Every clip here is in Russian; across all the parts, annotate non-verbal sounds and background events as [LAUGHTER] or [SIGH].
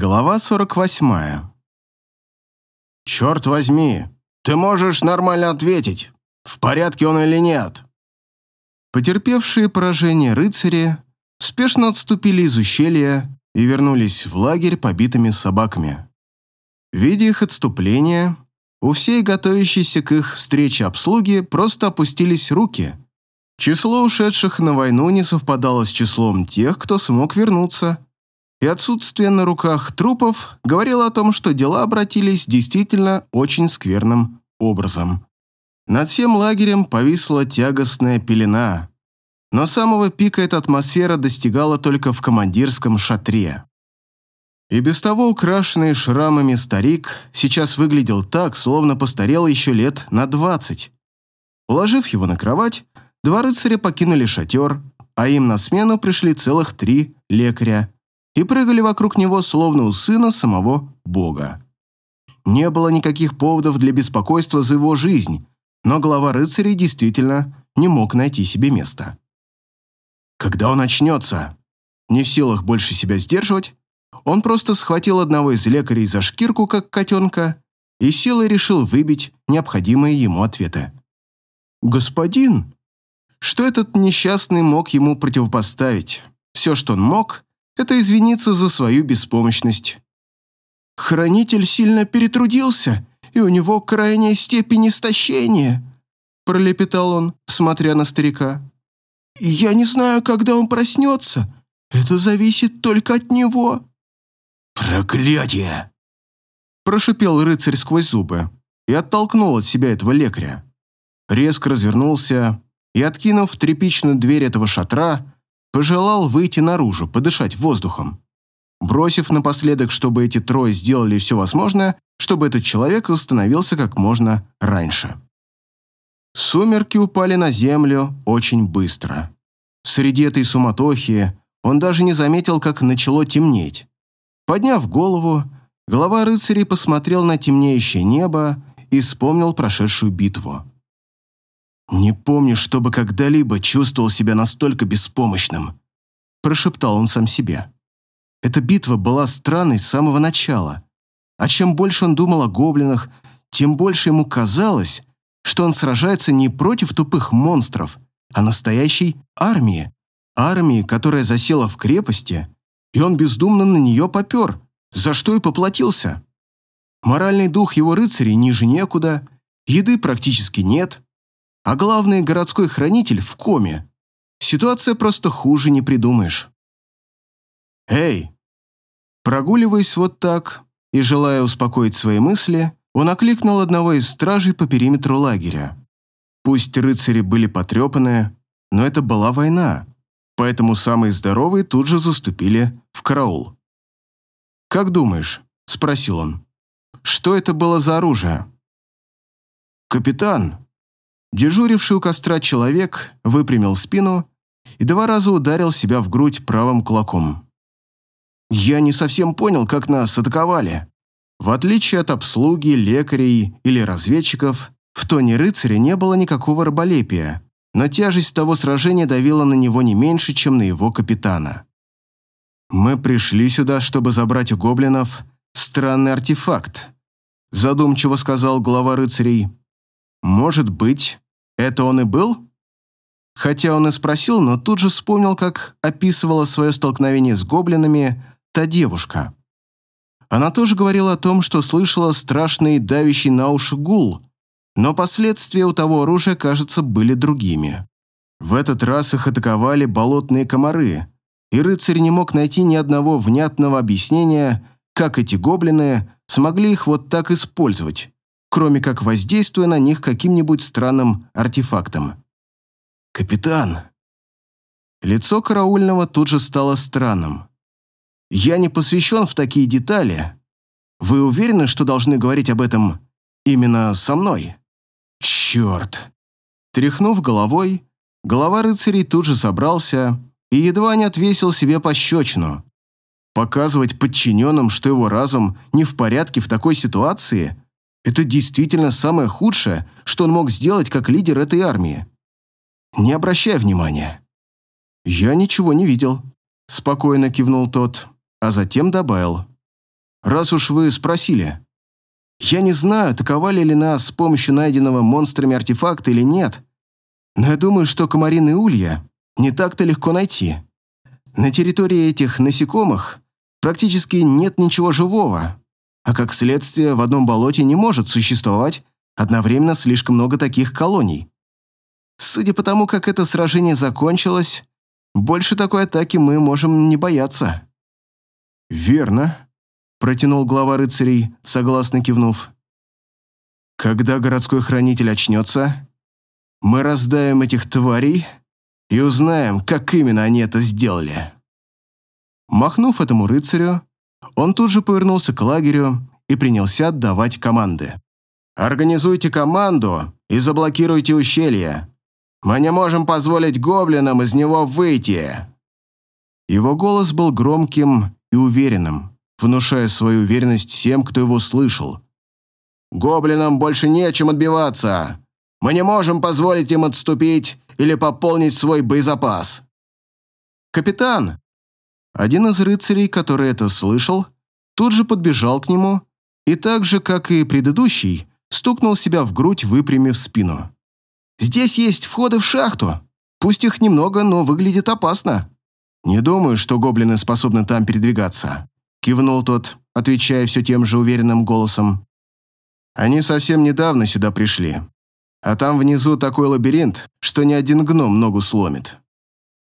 Глава 48. «Черт возьми, ты можешь нормально ответить, в порядке он или нет?» Потерпевшие поражение рыцари спешно отступили из ущелья и вернулись в лагерь побитыми собаками. Видя их отступление, у всей готовящейся к их встрече обслуги просто опустились руки. Число ушедших на войну не совпадало с числом тех, кто смог вернуться – и отсутствие на руках трупов говорило о том, что дела обратились действительно очень скверным образом. Над всем лагерем повисла тягостная пелена, но самого пика эта атмосфера достигала только в командирском шатре. И без того украшенный шрамами старик сейчас выглядел так, словно постарел еще лет на двадцать. Уложив его на кровать, два рыцаря покинули шатер, а им на смену пришли целых три лекаря – и прыгали вокруг него, словно у сына самого Бога. Не было никаких поводов для беспокойства за его жизнь, но глава рыцарей действительно не мог найти себе места. Когда он очнется, не в силах больше себя сдерживать, он просто схватил одного из лекарей за шкирку, как котенка, и силой решил выбить необходимые ему ответы. «Господин!» Что этот несчастный мог ему противопоставить? Все, что он мог, это извиниться за свою беспомощность. «Хранитель сильно перетрудился, и у него крайняя степень истощения», пролепетал он, смотря на старика. «Я не знаю, когда он проснется. Это зависит только от него». «Проклятие!» прошипел рыцарь сквозь зубы и оттолкнул от себя этого лекаря. Резко развернулся и, откинув тряпичную дверь этого шатра, пожелал выйти наружу, подышать воздухом. Бросив напоследок, чтобы эти трое сделали все возможное, чтобы этот человек восстановился как можно раньше. Сумерки упали на землю очень быстро. Среди этой суматохи он даже не заметил, как начало темнеть. Подняв голову, глава рыцарей посмотрел на темнеющее небо и вспомнил прошедшую битву. «Не помню, чтобы когда-либо чувствовал себя настолько беспомощным», прошептал он сам себе. Эта битва была странной с самого начала. А чем больше он думал о гоблинах, тем больше ему казалось, что он сражается не против тупых монстров, а настоящей армии. Армии, которая засела в крепости, и он бездумно на нее попер, за что и поплатился. Моральный дух его рыцарей ниже некуда, еды практически нет, а главный городской хранитель в коме. Ситуация просто хуже не придумаешь. «Эй!» Прогуливаясь вот так и желая успокоить свои мысли, он окликнул одного из стражей по периметру лагеря. Пусть рыцари были потрепаны, но это была война, поэтому самые здоровые тут же заступили в караул. «Как думаешь?» – спросил он. «Что это было за оружие?» «Капитан», Дежуривший у костра человек выпрямил спину и два раза ударил себя в грудь правым кулаком. «Я не совсем понял, как нас атаковали. В отличие от обслуги, лекарей или разведчиков, в тоне рыцаря не было никакого раболепия, но тяжесть того сражения давила на него не меньше, чем на его капитана. «Мы пришли сюда, чтобы забрать у гоблинов странный артефакт», задумчиво сказал глава рыцарей. Может быть, это он и был? Хотя он и спросил, но тут же вспомнил, как описывала свое столкновение с гоблинами та девушка. Она тоже говорила о том, что слышала страшный давящий на уши гул, но последствия у того оружия, кажется, были другими. В этот раз их атаковали болотные комары, и рыцарь не мог найти ни одного внятного объяснения, как эти гоблины смогли их вот так использовать кроме как воздействуя на них каким-нибудь странным артефактом. «Капитан!» Лицо караульного тут же стало странным. «Я не посвящен в такие детали. Вы уверены, что должны говорить об этом именно со мной?» «Черт!» Тряхнув головой, голова рыцарей тут же собрался и едва не отвесил себе пощечину. Показывать подчиненным, что его разум не в порядке в такой ситуации – это действительно самое худшее, что он мог сделать как лидер этой армии. Не обращай внимания. Я ничего не видел. Спокойно кивнул тот, а затем добавил. раз уж вы спросили. Я не знаю, атаковали ли нас с помощью найденного монстрами артефакта или нет, но я думаю, что комариные улья не так-то легко найти. На территории этих насекомых практически нет ничего живого, а как следствие в одном болоте не может существовать одновременно слишком много таких колоний. Судя по тому, как это сражение закончилось, больше такой атаки мы можем не бояться». «Верно», — протянул глава рыцарей, согласно кивнув. «Когда городской хранитель очнется, мы раздаем этих тварей и узнаем, как именно они это сделали». Махнув этому рыцарю, он тут же повернулся к лагерю и принялся отдавать команды. «Организуйте команду и заблокируйте ущелье. Мы не можем позволить гоблинам из него выйти!» Его голос был громким и уверенным, внушая свою уверенность всем, кто его слышал. «Гоблинам больше нечем отбиваться! Мы не можем позволить им отступить или пополнить свой боезапас!» «Капитан!» Один из рыцарей, который это слышал, тут же подбежал к нему и так же, как и предыдущий, стукнул себя в грудь, выпрямив спину. Здесь есть входы в шахту. Пусть их немного, но выглядит опасно. Не думаю, что гоблины способны там передвигаться. Кивнул тот, отвечая все тем же уверенным голосом. Они совсем недавно сюда пришли. А там внизу такой лабиринт, что ни один гном ногу сломит.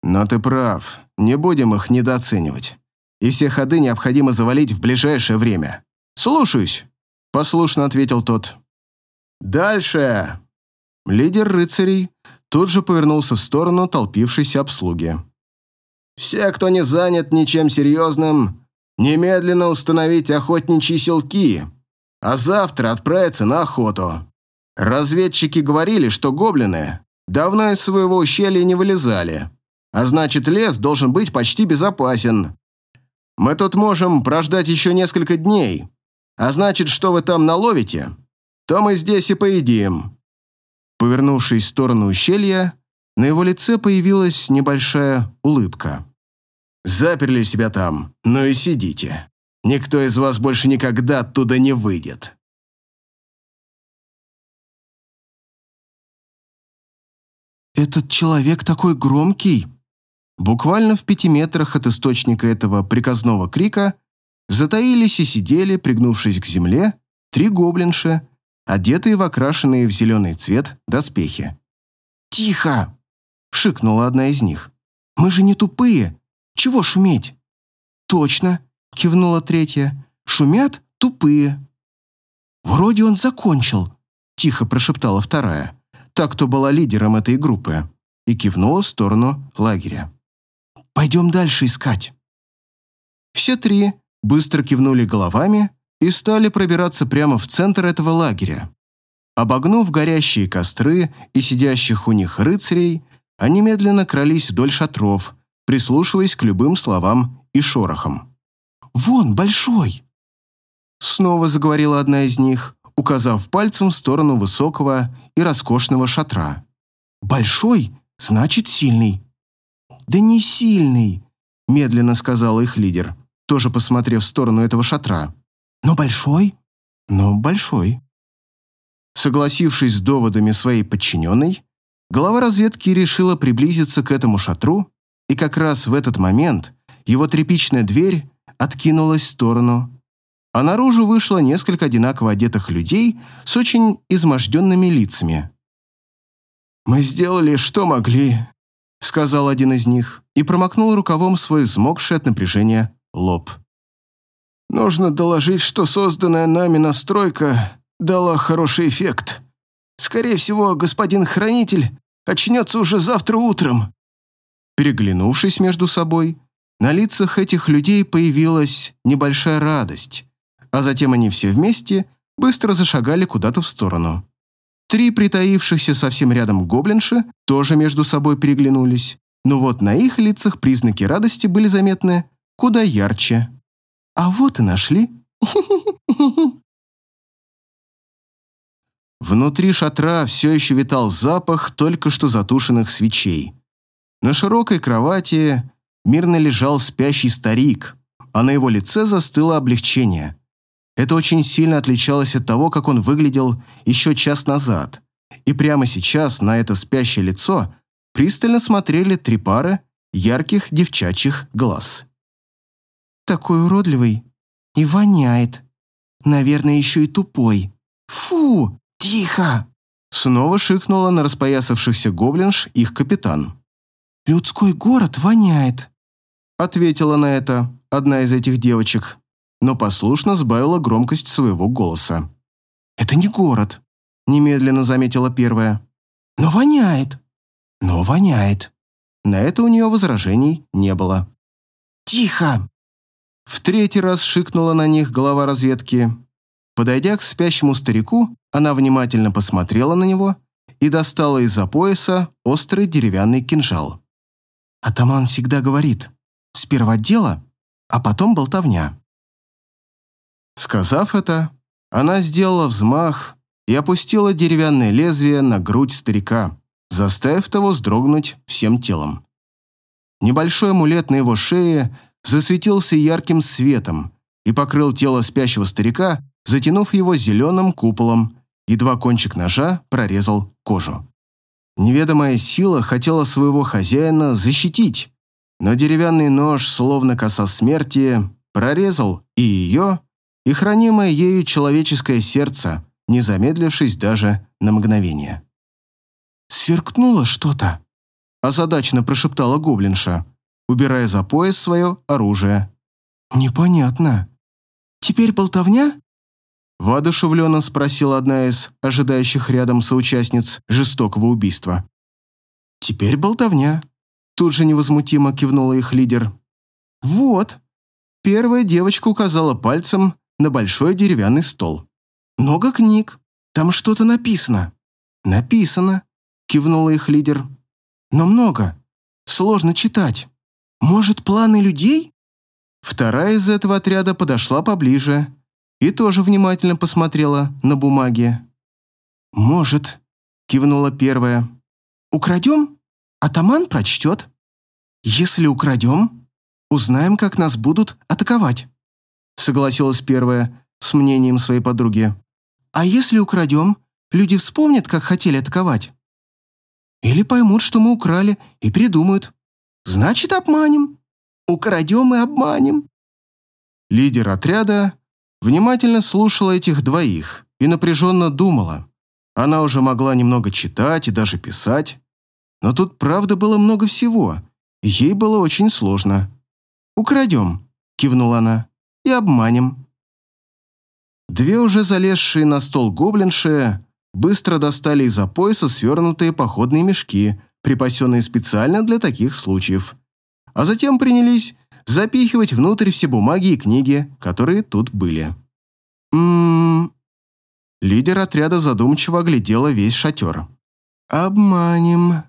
Но ты прав, не будем их недооценивать. И все ходы необходимо завалить в ближайшее время. Слушаюсь, послушно ответил тот. Дальше. Лидер рыцарей тут же повернулся в сторону толпившейся обслуги. «Все, кто не занят ничем серьезным, немедленно установить охотничьи селки, а завтра отправиться на охоту. Разведчики говорили, что гоблины давно из своего ущелья не вылезали, а значит, лес должен быть почти безопасен. Мы тут можем прождать еще несколько дней, а значит, что вы там наловите, то мы здесь и поедим. Повернувшись в сторону ущелья, на его лице появилась небольшая улыбка. «Заперли себя там, ну и сидите. Никто из вас больше никогда оттуда не выйдет». «Этот человек такой громкий!» Буквально в пяти метрах от источника этого приказного крика затаились и сидели, пригнувшись к земле, три гоблинши одетые в окрашенные в зеленый цвет доспехи. «Тихо!» — шикнула одна из них. «Мы же не тупые! Чего шуметь?» «Точно!» — кивнула третья. «Шумят тупые!» «Вроде он закончил!» — тихо прошептала вторая, та, кто была лидером этой группы, и кивнула в сторону лагеря. «Пойдем дальше искать!» Все три быстро кивнули головами и стали пробираться прямо в центр этого лагеря. Обогнув горящие костры и сидящих у них рыцарей, они медленно крались вдоль шатров, прислушиваясь к любым словам и шорохам. «Вон, большой!» Снова заговорила одна из них, указав пальцем в сторону высокого и роскошного шатра. «Большой значит сильный». «Да не сильный», — медленно сказал их лидер, тоже посмотрев в сторону этого шатра. Но большой? Но большой. Согласившись с доводами своей подчиненной, глава разведки решила приблизиться к этому шатру, и как раз в этот момент его тряпичная дверь откинулась в сторону, а наружу вышло несколько одинаково одетых людей с очень изможденными лицами. «Мы сделали, что могли», — сказал один из них и промокнул рукавом свой взмокший от напряжения лоб. Нужно доложить, что созданная нами настройка дала хороший эффект. Скорее всего, господин хранитель очнется уже завтра утром». Переглянувшись между собой, на лицах этих людей появилась небольшая радость, а затем они все вместе быстро зашагали куда-то в сторону. Три притаившихся совсем рядом гоблинши тоже между собой переглянулись, но вот на их лицах признаки радости были заметны куда ярче. А вот и нашли. [LAUGHS] Внутри шатра все еще витал запах только что затушенных свечей. На широкой кровати мирно лежал спящий старик, а на его лице застыло облегчение. Это очень сильно отличалось от того, как он выглядел еще час назад. И прямо сейчас на это спящее лицо пристально смотрели три пары ярких девчачьих глаз. «Такой уродливый и воняет. Наверное, еще и тупой. Фу, тихо!» Снова шикнула на распоясавшихся гоблинш их капитан. «Людской город воняет», — ответила на это одна из этих девочек, но послушно сбавила громкость своего голоса. «Это не город», — немедленно заметила первая. «Но воняет». «Но воняет». На это у нее возражений не было. «Тихо!» В третий раз шикнула на них глава разведки. Подойдя к спящему старику, она внимательно посмотрела на него и достала из-за пояса острый деревянный кинжал. Атаман всегда говорит, сперва дело, а потом болтовня. Сказав это, она сделала взмах и опустила деревянное лезвие на грудь старика, заставив того вздрогнуть всем телом. Небольшой амулет на его шее засветился ярким светом и покрыл тело спящего старика, затянув его зеленым куполом, едва кончик ножа прорезал кожу. Неведомая сила хотела своего хозяина защитить, но деревянный нож, словно коса смерти, прорезал и ее, и хранимое ею человеческое сердце, не замедлившись даже на мгновение. «Сверкнуло что-то», – озадаченно прошептала гоблинша, убирая за пояс свое оружие. «Непонятно. Теперь болтовня?» Воодушевленно спросила одна из ожидающих рядом соучастниц жестокого убийства. «Теперь болтовня», — тут же невозмутимо кивнула их лидер. «Вот». Первая девочка указала пальцем на большой деревянный стол. «Много книг. Там что-то написано». «Написано», — кивнула их лидер. «Но много. Сложно читать. Может, планы людей?» Вторая из этого отряда подошла поближе и тоже внимательно посмотрела на бумаги. «Может», — кивнула первая. «Украдем? Атаман прочтет. Если украдем, узнаем, как нас будут атаковать», — согласилась первая с мнением своей подруги. «А если украдем, люди вспомнят, как хотели атаковать. Или поймут, что мы украли, и придумают. Значит, обманем. Украдем и обманем». Лидер отряда внимательно слушала этих двоих и напряженно думала. Она уже могла немного читать и даже писать, но тут правда было много всего, и ей было очень сложно. «Украдем», — кивнула она, — «и обманем». Две уже залезшие на стол гоблинши быстро достали из-за пояса свернутые походные мешки, припасенные специально для таких случаев, а затем принялись запихивать внутрь все бумаги и книги, которые тут были. «М-м-м...» Лидер отряда задумчиво оглядела весь шатер. «Обманем...»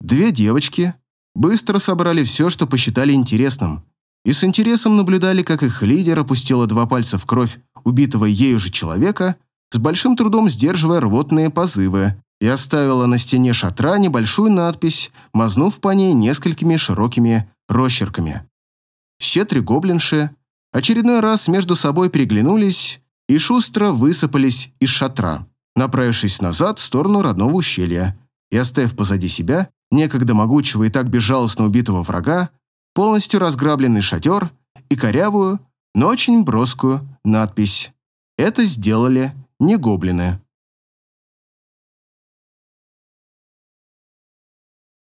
Две девочки быстро собрали все, что посчитали интересным, и с интересом наблюдали, как их лидер опустила два пальца в кровь убитого ею же человека, с большим трудом сдерживая рвотные позывы, и оставила на стене шатра небольшую надпись, мазнув по ней несколькими широкими росчерками. Все три гоблинши очередной раз между собой переглянулись и шустро высыпались из шатра, направившись назад в сторону родного ущелья и оставив позади себя некогда могучего и так безжалостно убитого врага, полностью разграбленный шатер и корявую, но очень броскую надпись. Это сделали не гоблины.